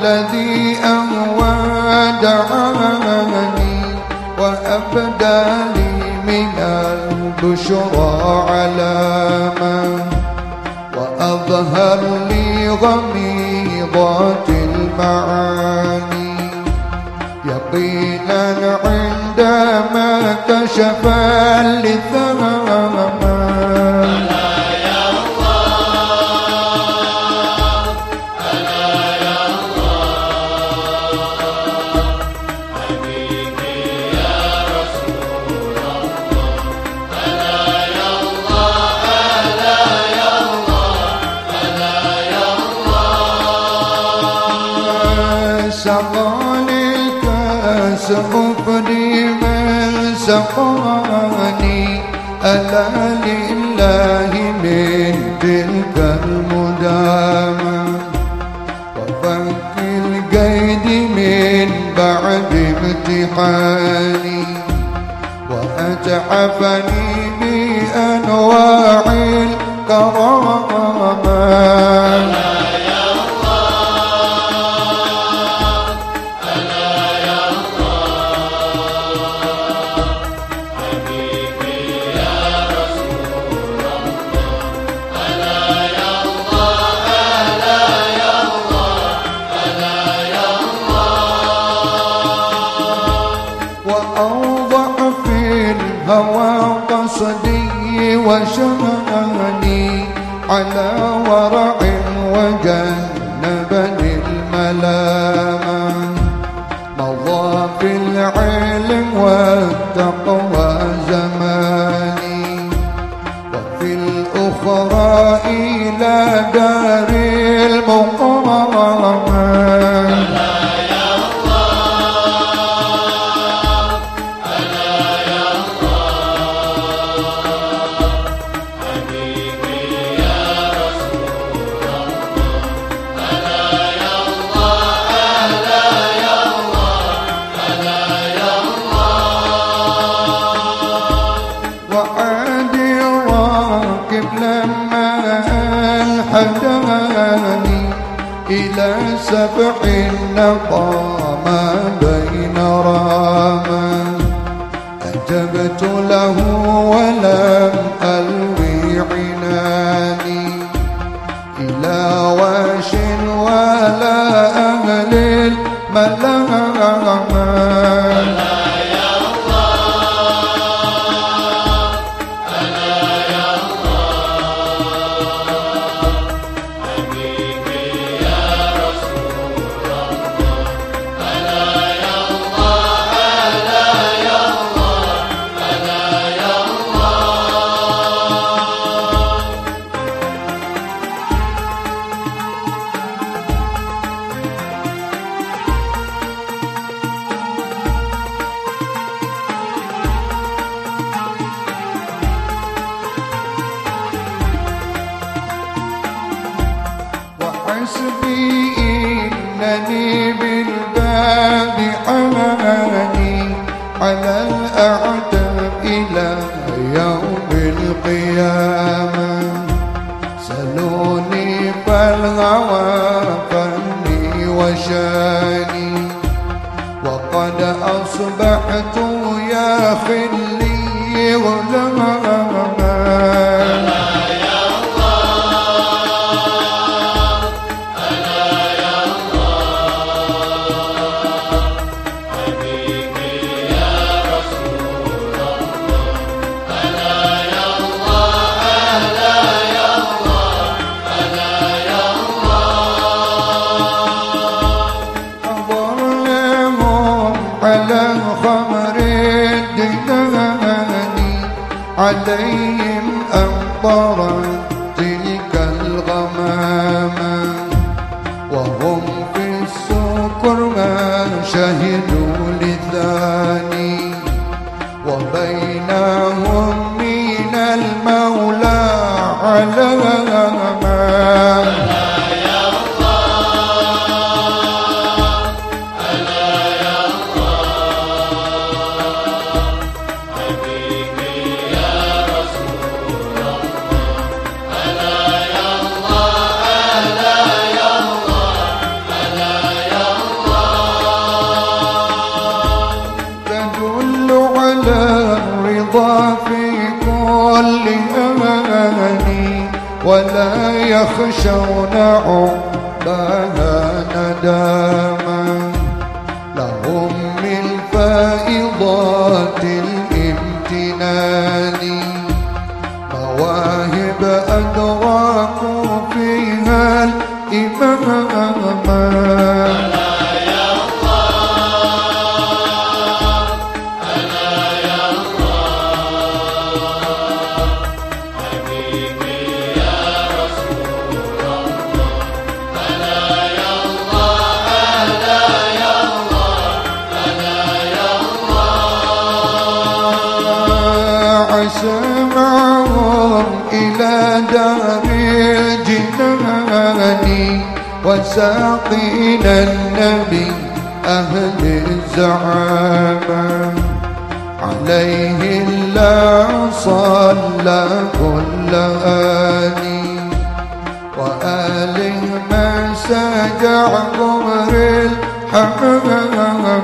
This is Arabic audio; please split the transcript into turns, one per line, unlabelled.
الذي أهوى دعاني وأبدى لي من البشرى علامة وأظهر لي غميضات المعاني. يقينا عندما كشف اللثام سأفدي من سقاني ألا لله من تلك المدامة وفك القيد من بعد امتحاني وأتحفني بأنواع الكرامة وشمعني على ورع وجنبني الملامة مضى في العلم والتقوى إلى سبع نقام بين راما أجبت له بالباب حماني على الأعتاب إلى يوم القيامة. سلوني فالهوى فني وشاني. وقد أصبحت يا خلي غلاما عليهم أمطرت ولا يخشون عقباها نداما. لهم من فائضات الامتنان. مواهب أدراكوا فيها الإماما. سمعهم إلى دار الجنان وساقينا النبي أهل الزعامة عليه الله صلى كل آني. وآله ما سجع قمر الحمامة